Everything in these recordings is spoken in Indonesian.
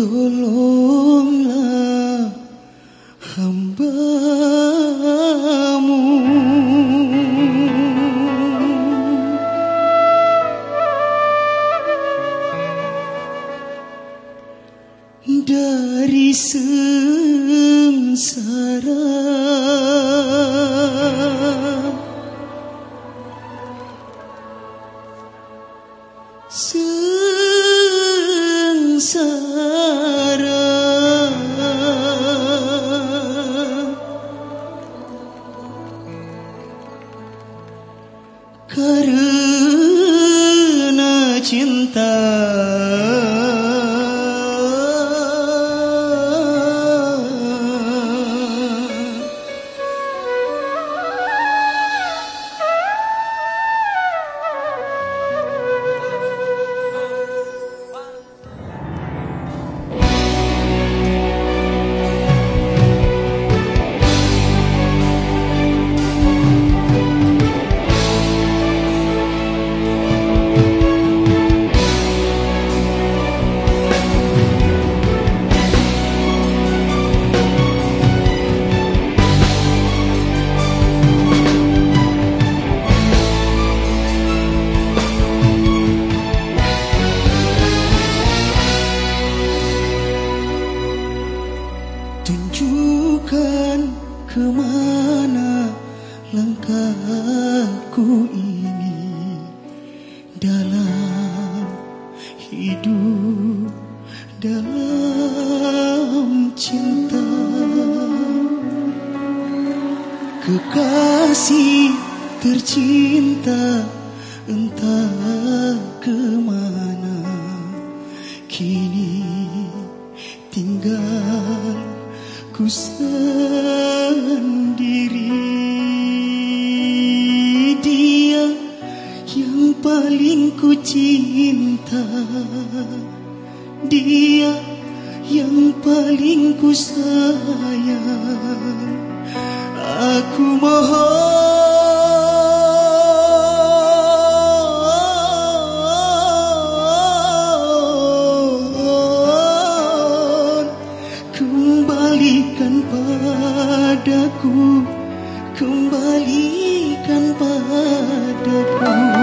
Tolonglah hambamu. Dari sengsara Tunjukkan ke mana langkahku ini Dalam hidup, dalam cinta. Kekasih tercinta entah ke mana Kini tinggal ku sendiri. Dia yang paling ku cinta. Dia yang paling ku sayang. Aku mohon Kembalikan padaku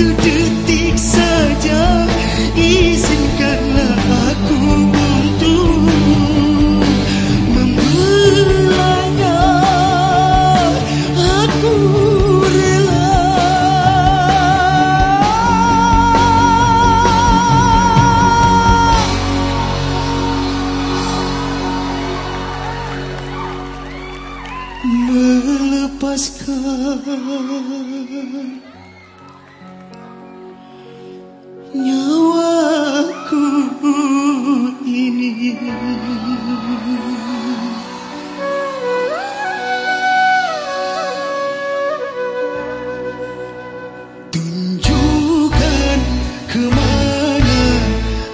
Do do.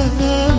mm-hmm.